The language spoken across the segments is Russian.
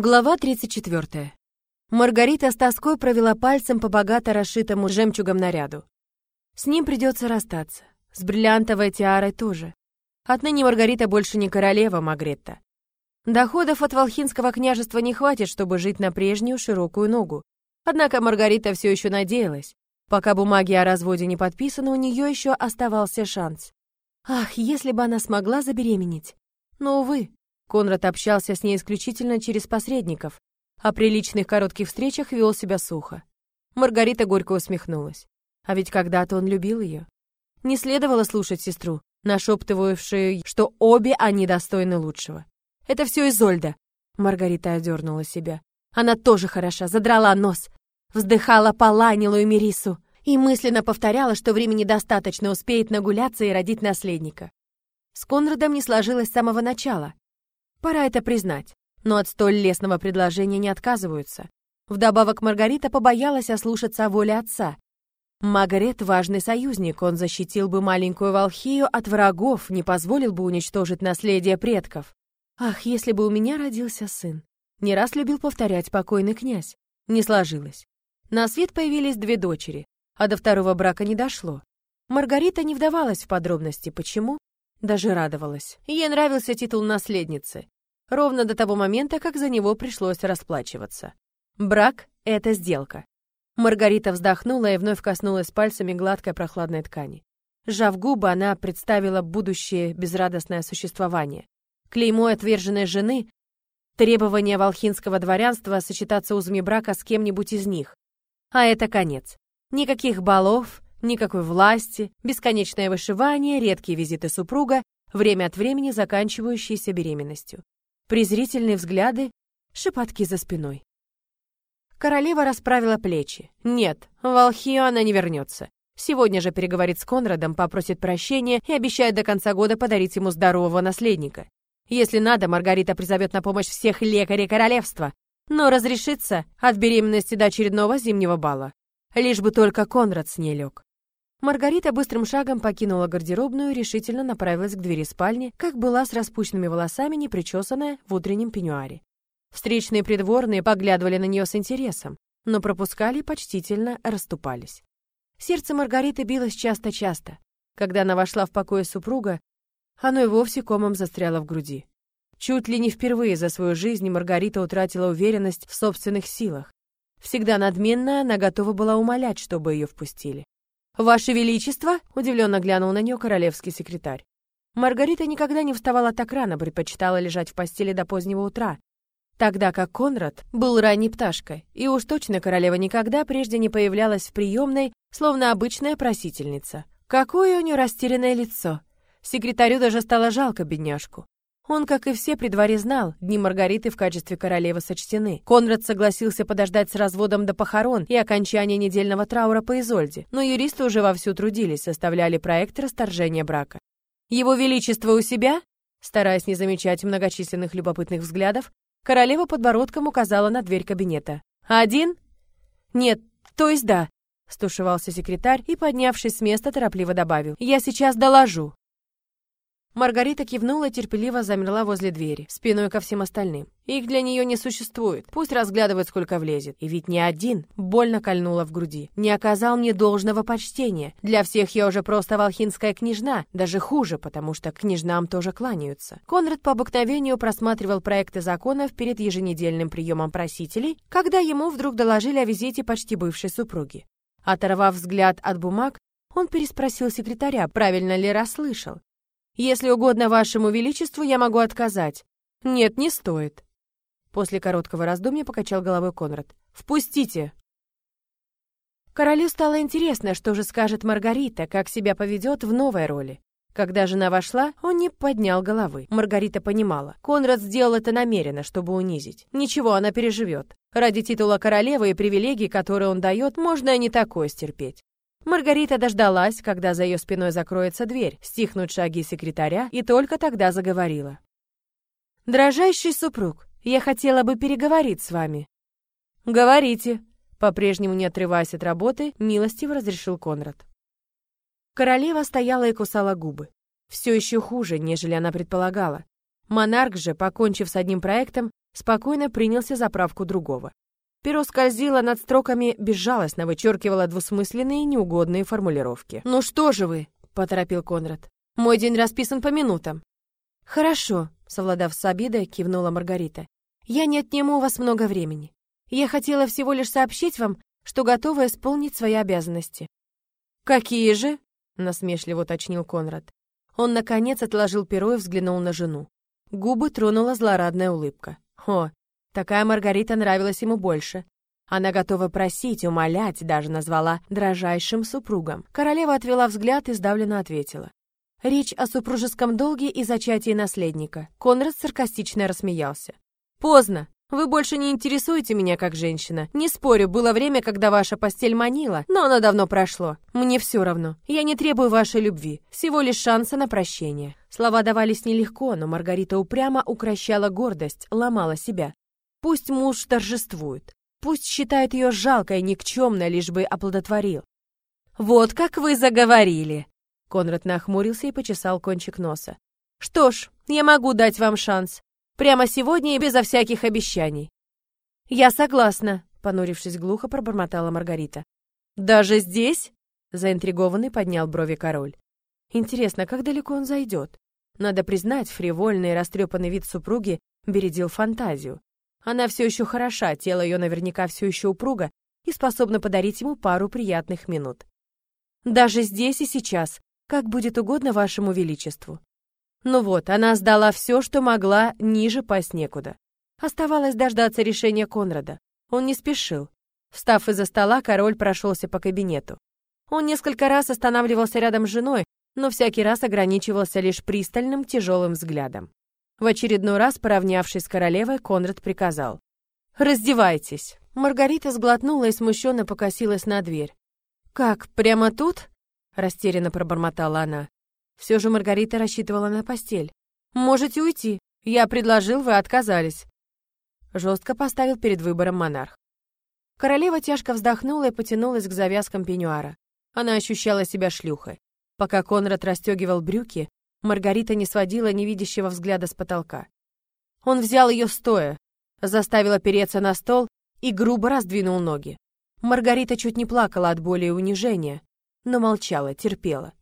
Глава 34. Маргарита с тоской провела пальцем по богато расшитому жемчугом наряду. С ним придется расстаться. С бриллиантовой тиарой тоже. Отныне Маргарита больше не королева Магретта. Доходов от Волхинского княжества не хватит, чтобы жить на прежнюю широкую ногу. Однако Маргарита все еще надеялась. Пока бумаги о разводе не подписаны, у нее еще оставался шанс. Ах, если бы она смогла забеременеть. Но, увы, Конрад общался с ней исключительно через посредников, а при личных коротких встречах вел себя сухо. Маргарита горько усмехнулась. А ведь когда-то он любил ее. Не следовало слушать сестру, нашептывавшую, что обе они достойны лучшего. «Это все Изольда», — Маргарита одернула себя. Она тоже хороша, задрала нос, вздыхала по Ланилу и Мерису и мысленно повторяла, что времени достаточно успеет нагуляться и родить наследника. С Конрадом не сложилось с самого начала. Пора это признать. Но от столь лестного предложения не отказываются. Вдобавок Маргарита побоялась ослушаться о воле отца. Магарет — важный союзник, он защитил бы маленькую Волхию от врагов, не позволил бы уничтожить наследие предков. Ах, если бы у меня родился сын. Не раз любил повторять покойный князь. Не сложилось. На свет появились две дочери, а до второго брака не дошло. Маргарита не вдавалась в подробности, почему, даже радовалась. Ей нравился титул наследницы. Ровно до того момента, как за него пришлось расплачиваться. Брак — это сделка. Маргарита вздохнула и вновь коснулась пальцами гладкой прохладной ткани. Сжав губы, она представила будущее безрадостное существование. Клеймо отверженной жены, требование волхинского дворянства сочетаться узами брака с кем-нибудь из них. А это конец. Никаких балов, Никакой власти, бесконечное вышивание, редкие визиты супруга, время от времени заканчивающиеся беременностью. Презрительные взгляды, шепотки за спиной. Королева расправила плечи. Нет, в Алхию она не вернется. Сегодня же переговорит с Конрадом, попросит прощения и обещает до конца года подарить ему здорового наследника. Если надо, Маргарита призовет на помощь всех лекарей королевства, но разрешится от беременности до очередного зимнего бала. Лишь бы только Конрад с ней лег. Маргарита быстрым шагом покинула гардеробную и решительно направилась к двери спальни, как была с распущенными волосами, непричесанная в утреннем пеньюаре. Встречные придворные поглядывали на нее с интересом, но пропускали и почтительно расступались. Сердце Маргариты билось часто-часто. Когда она вошла в покое супруга, оно и вовсе комом застряло в груди. Чуть ли не впервые за свою жизнь Маргарита утратила уверенность в собственных силах. Всегда надменная, она готова была умолять, чтобы ее впустили. «Ваше Величество!» — удивленно глянул на нее королевский секретарь. Маргарита никогда не вставала так рано, предпочитала лежать в постели до позднего утра, тогда как Конрад был ранней пташкой, и уж точно королева никогда прежде не появлялась в приемной, словно обычная просительница. Какое у нее растерянное лицо! Секретарю даже стало жалко бедняжку. Он, как и все при дворе, знал, дни Маргариты в качестве королевы сочтены. Конрад согласился подождать с разводом до похорон и окончания недельного траура по Изольде, но юристы уже вовсю трудились, составляли проект расторжения брака. «Его Величество у себя?» Стараясь не замечать многочисленных любопытных взглядов, королева подбородком указала на дверь кабинета. «Один?» «Нет, то есть да», — стушевался секретарь и, поднявшись с места, торопливо добавил. «Я сейчас доложу». Маргарита кивнула терпеливо замерла возле двери, спиной ко всем остальным. Их для нее не существует. Пусть разглядывает, сколько влезет. И ведь ни один больно кольнула в груди. Не оказал мне должного почтения. Для всех я уже просто волхинская княжна. Даже хуже, потому что княжнам тоже кланяются. Конрад по обыкновению просматривал проекты законов перед еженедельным приемом просителей, когда ему вдруг доложили о визите почти бывшей супруги. Оторвав взгляд от бумаг, он переспросил секретаря, правильно ли расслышал. Если угодно вашему величеству, я могу отказать. Нет, не стоит. После короткого раздумья покачал головой Конрад. Впустите. Королю стало интересно, что же скажет Маргарита, как себя поведет в новой роли. Когда жена вошла, он не поднял головы. Маргарита понимала. Конрад сделал это намеренно, чтобы унизить. Ничего, она переживет. Ради титула королевы и привилегий, которые он дает, можно и не такое стерпеть. Маргарита дождалась, когда за ее спиной закроется дверь, стихнут шаги секретаря, и только тогда заговорила. «Дрожайший супруг, я хотела бы переговорить с вами». «Говорите», — по-прежнему не отрываясь от работы, милостиво разрешил Конрад. Королева стояла и кусала губы. Все еще хуже, нежели она предполагала. Монарх же, покончив с одним проектом, спокойно принялся за правку другого. Перо скользило над строками, безжалостно вычеркивало двусмысленные неугодные формулировки. «Ну что же вы?» — поторопил Конрад. «Мой день расписан по минутам». «Хорошо», — совладав с обидой, кивнула Маргарита. «Я не отниму у вас много времени. Я хотела всего лишь сообщить вам, что готова исполнить свои обязанности». «Какие же?» — насмешливо уточнил Конрад. Он, наконец, отложил перо и взглянул на жену. Губы тронула злорадная улыбка. О, такая Маргарита нравилась ему больше. Она готова просить, умолять, даже назвала дрожайшим супругом. Королева отвела взгляд и сдавленно ответила. Речь о супружеском долге и зачатии наследника. Конрад саркастично рассмеялся. «Поздно. Вы больше не интересуете меня как женщина. Не спорю, было время, когда ваша постель манила, но оно давно прошло. Мне все равно. Я не требую вашей любви, всего лишь шанса на прощение». Слова давались нелегко, но Маргарита упрямо укращала гордость, ломала себя. Пусть муж торжествует. Пусть считает ее жалкой, никчемной, лишь бы оплодотворил. «Вот как вы заговорили!» Конрад нахмурился и почесал кончик носа. «Что ж, я могу дать вам шанс. Прямо сегодня и безо всяких обещаний». «Я согласна», — понурившись глухо, пробормотала Маргарита. «Даже здесь?» — заинтригованный поднял брови король. «Интересно, как далеко он зайдет?» Надо признать, фривольный и растрепанный вид супруги бередил фантазию. Она все еще хороша, тело ее наверняка все еще упруго и способна подарить ему пару приятных минут. «Даже здесь и сейчас», как будет угодно вашему величеству». Ну вот, она сдала все, что могла, ниже пасть некуда. Оставалось дождаться решения Конрада. Он не спешил. Встав из-за стола, король прошелся по кабинету. Он несколько раз останавливался рядом с женой, но всякий раз ограничивался лишь пристальным, тяжелым взглядом. В очередной раз, поравнявшись с королевой, Конрад приказал. «Раздевайтесь». Маргарита сглотнула и смущенно покосилась на дверь. «Как, прямо тут?» растерянно пробормотала она. Все же Маргарита рассчитывала на постель. Можете уйти. Я предложил, вы отказались. Жестко поставил перед выбором монарх. Королева тяжко вздохнула и потянулась к завязкам пеньюара. Она ощущала себя шлюхой. Пока Конрад расстегивал брюки, Маргарита не сводила невидящего взгляда с потолка. Он взял ее стоя, заставил опереться на стол и грубо раздвинул ноги. Маргарита чуть не плакала от боли и унижения, но молчала, терпела.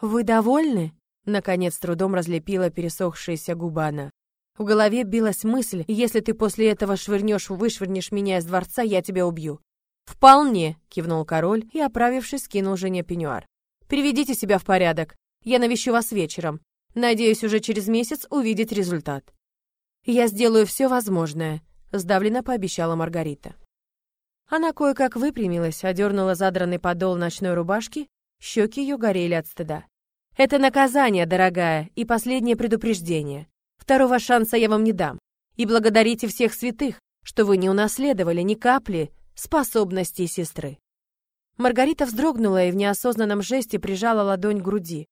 «Вы довольны?» — наконец трудом разлепила пересохшаяся губа она. В голове билась мысль, если ты после этого швырнешь, вышвырнешь меня из дворца, я тебя убью. «Вполне», — кивнул король и, оправившись, скинул жене пеньюар. «Приведите себя в порядок. Я навещу вас вечером. Надеюсь, уже через месяц увидеть результат». «Я сделаю все возможное», — сдавленно пообещала Маргарита. Она кое-как выпрямилась, одернула задранный подол ночной рубашки, щеки ее горели от стыда. «Это наказание, дорогая, и последнее предупреждение. Второго шанса я вам не дам. И благодарите всех святых, что вы не унаследовали ни капли способностей сестры». Маргарита вздрогнула и в неосознанном жесте прижала ладонь к груди.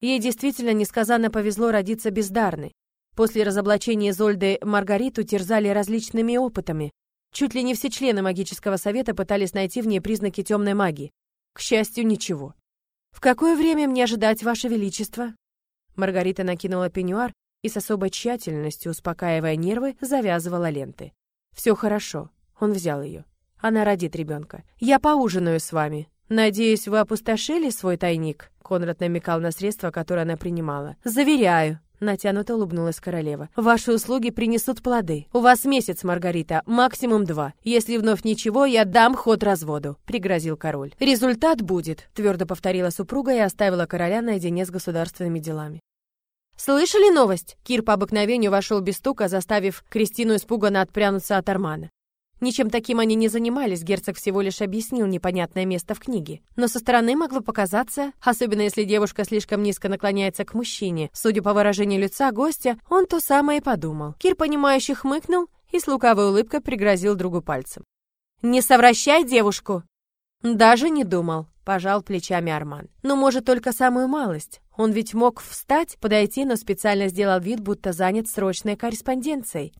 Ей действительно несказанно повезло родиться бездарной. После разоблачения Зольды Маргариту терзали различными опытами, Чуть ли не все члены магического совета пытались найти в ней признаки темной магии. К счастью, ничего. «В какое время мне ожидать, Ваше Величество?» Маргарита накинула пеньюар и с особой тщательностью, успокаивая нервы, завязывала ленты. «Все хорошо». Он взял ее. Она родит ребенка. «Я поужинаю с вами. Надеюсь, вы опустошили свой тайник?» Конрад намекал на средства, которые она принимала. «Заверяю, Натянуто улыбнулась королева. «Ваши услуги принесут плоды. У вас месяц, Маргарита, максимум два. Если вновь ничего, я дам ход разводу», — пригрозил король. «Результат будет», — твердо повторила супруга и оставила короля наедине с государственными делами. «Слышали новость?» Кир по обыкновению вошел без стука, заставив Кристину испуганно отпрянуться от Армана. Ничем таким они не занимались, герцог всего лишь объяснил непонятное место в книге. Но со стороны могло показаться, особенно если девушка слишком низко наклоняется к мужчине, судя по выражению лица гостя, он то самое и подумал. Кир, понимающе хмыкнул и с лукавой улыбкой пригрозил другу пальцем. «Не совращай девушку!» «Даже не думал», — пожал плечами Арман. «Ну, может, только самую малость. Он ведь мог встать, подойти, но специально сделал вид, будто занят срочной корреспонденцией.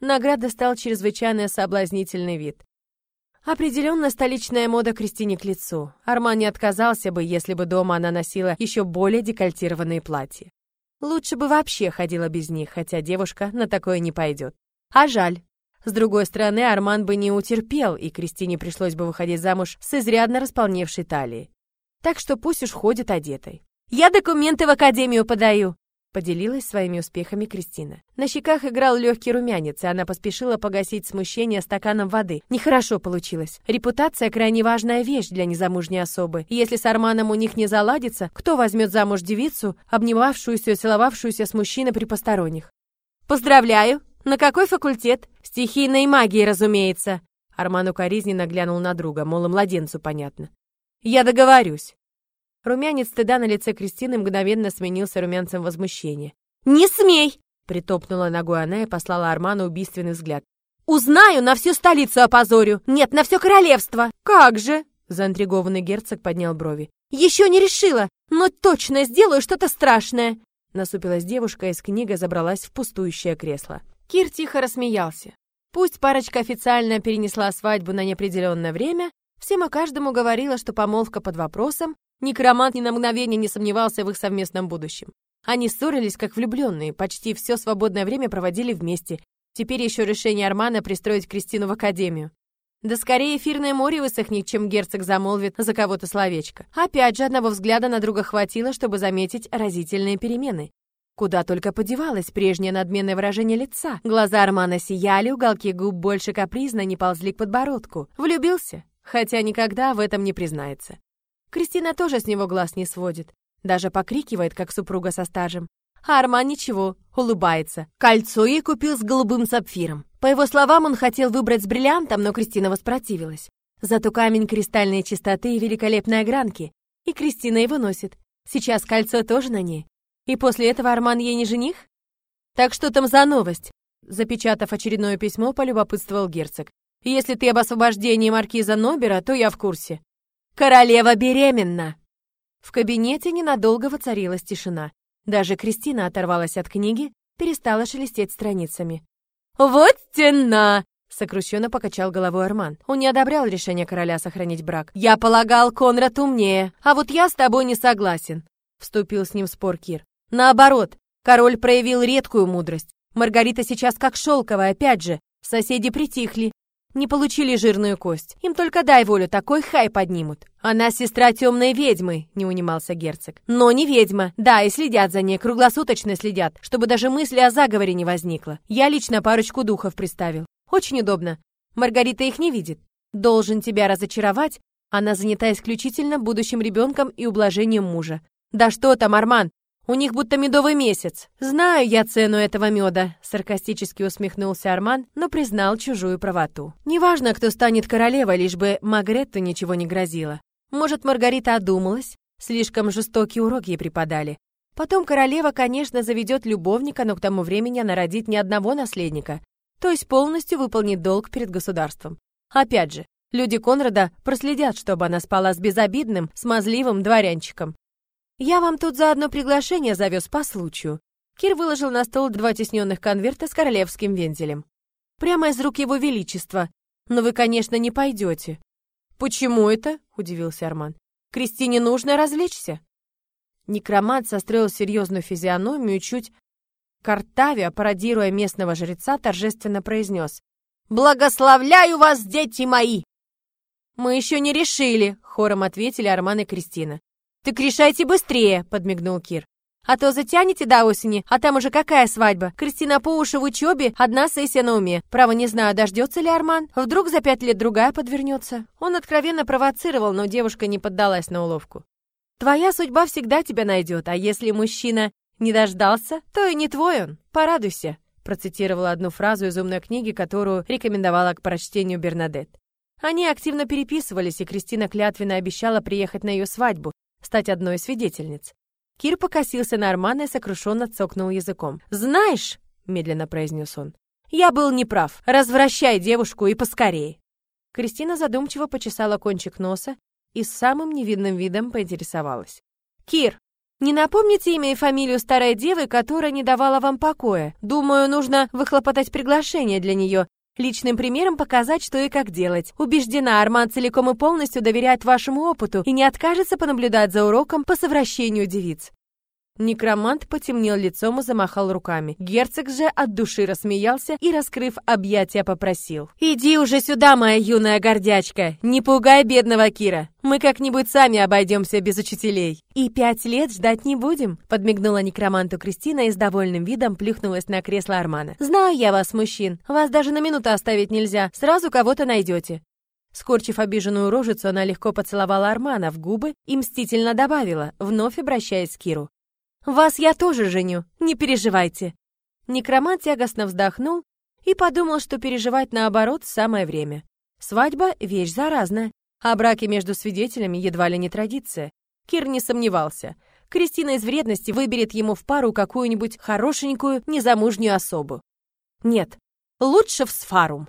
Награда стал чрезвычайно соблазнительный вид. Определенно столичная мода Кристине к лицу. Арман не отказался бы, если бы дома она носила еще более декольтированные платья. Лучше бы вообще ходила без них, хотя девушка на такое не пойдет. А жаль. С другой стороны, Арман бы не утерпел, и Кристине пришлось бы выходить замуж с изрядно располневшей талией. Так что пусть уж ходит одетой. «Я документы в академию подаю!» Поделилась своими успехами Кристина. На щеках играл легкий румянец, и она поспешила погасить смущение стаканом воды. Нехорошо получилось. Репутация – крайне важная вещь для незамужней особы. И если с Арманом у них не заладится, кто возьмет замуж девицу, обнимавшуюся и целовавшуюся с мужчиной при посторонних? «Поздравляю! На какой факультет? Стихийной магии, разумеется!» Арман укоризненно глянул на друга, мол, младенцу понятно. «Я договорюсь!» Румянец стыда на лице Кристины мгновенно сменился румянцем возмущения. «Не смей!» — притопнула ногой она и послала Арману убийственный взгляд. «Узнаю, на всю столицу опозорю! Нет, на все королевство!» «Как же?» — заинтригованный герцог поднял брови. «Еще не решила, но точно сделаю что-то страшное!» Насупилась девушка и с книгой забралась в пустующее кресло. Кир тихо рассмеялся. Пусть парочка официально перенесла свадьбу на неопределенное время, всем и каждому говорила, что помолвка под вопросом, Некромант ни на мгновение не сомневался в их совместном будущем. Они ссорились как влюбленные, почти все свободное время проводили вместе. Теперь еще решение Армана пристроить Кристину в академию. Да скорее эфирное море высохнет, чем герцог замолвит за кого-то словечко. Опять же, одного взгляда на друга хватило, чтобы заметить разительные перемены. Куда только подевалось прежнее надменное выражение лица. Глаза Армана сияли, уголки губ больше капризно не ползли к подбородку. Влюбился, хотя никогда в этом не признается. Кристина тоже с него глаз не сводит. Даже покрикивает, как супруга со стажем. А Арман ничего, улыбается. Кольцо ей купил с голубым сапфиром. По его словам, он хотел выбрать с бриллиантом, но Кристина воспротивилась. Зато камень кристальной чистоты и великолепной огранки. И Кристина его носит. Сейчас кольцо тоже на ней. И после этого Арман ей не жених? Так что там за новость? Запечатав очередное письмо, полюбопытствовал герцог. Если ты об освобождении маркиза Нобера, то я в курсе. Королева беременна!» В кабинете ненадолго воцарилась тишина. Даже Кристина оторвалась от книги, перестала шелестеть страницами. «Вот тена!» — сокрушенно покачал головой Арман. Он не одобрял решение короля сохранить брак. «Я полагал, Конрад умнее, а вот я с тобой не согласен», — вступил с ним в спор Кир. «Наоборот, король проявил редкую мудрость. Маргарита сейчас как шелковая, опять же. Соседи притихли, не получили жирную кость. Им только дай волю, такой хай поднимут. Она сестра темной ведьмы, не унимался герцог. Но не ведьма. Да, и следят за ней, круглосуточно следят, чтобы даже мысли о заговоре не возникло. Я лично парочку духов приставил. Очень удобно. Маргарита их не видит. Должен тебя разочаровать. Она занята исключительно будущим ребенком и ублажением мужа. Да что там, Арман, у них будто медовый месяц. Знаю я цену этого меда, саркастически усмехнулся Арман, но признал чужую правоту. Неважно, кто станет королевой, лишь бы Магретту ничего не грозило. Может, Маргарита одумалась? Слишком жестокие уроки ей преподали. Потом королева, конечно, заведет любовника, но к тому времени она родит ни одного наследника, то есть полностью выполнит долг перед государством. Опять же, люди Конрада проследят, чтобы она спала с безобидным, смазливым дворянчиком. «Я вам тут заодно приглашение завез по случаю». Кир выложил на стол два тесненных конверта с королевским вензелем. «Прямо из рук его величества. Но вы, конечно, не пойдете». «Почему это?» — удивился Арман. «Кристине нужно развлечься». Некромант состроил серьезную физиономию чуть картавя, пародируя местного жреца, торжественно произнес. «Благословляю вас, дети мои!» «Мы еще не решили», — хором ответили Арман и Кристина. «Так решайте быстрее», — подмигнул Кир. «А то затянете до осени, а там уже какая свадьба? Кристина по уши в учебе, одна сессия на уме. Право не знаю, дождется ли Арман. Вдруг за пять лет другая подвернется». Он откровенно провоцировал, но девушка не поддалась на уловку. «Твоя судьба всегда тебя найдет, а если мужчина не дождался, то и не твой он. Порадуйся», процитировала одну фразу из умной книги, которую рекомендовала к прочтению Бернадет. Они активно переписывались, и Кристина клятвенно обещала приехать на ее свадьбу, стать одной из свидетельниц. Кир покосился на Армана и сокрушенно цокнул языком. «Знаешь», — медленно произнес он, — «я был неправ. Развращай девушку и поскорее». Кристина задумчиво почесала кончик носа и с самым невидным видом поинтересовалась. «Кир, не напомните имя и фамилию старой девы, которая не давала вам покоя? Думаю, нужно выхлопотать приглашение для нее Личным примером показать, что и как делать. Убеждена, Арман целиком и полностью доверяет вашему опыту и не откажется понаблюдать за уроком по совращению девиц. Некромант потемнел лицом и замахал руками. Герцог же от души рассмеялся и, раскрыв объятия, попросил. «Иди уже сюда, моя юная гордячка! Не пугай бедного Кира! Мы как-нибудь сами обойдемся без учителей!» «И пять лет ждать не будем!» Подмигнула некроманту Кристина и с довольным видом плюхнулась на кресло Армана. «Знаю я вас, мужчин! Вас даже на минуту оставить нельзя! Сразу кого-то найдете!» Скорчив обиженную рожицу, она легко поцеловала Армана в губы и мстительно добавила, вновь обращаясь к Киру. Вас я тоже женю, не переживайте». Некромант тягостно вздохнул и подумал, что переживать наоборот самое время. Свадьба — вещь заразная, а браки между свидетелями едва ли не традиция. Кир не сомневался. Кристина из вредности выберет ему в пару какую-нибудь хорошенькую незамужнюю особу. Нет, лучше в сфарум.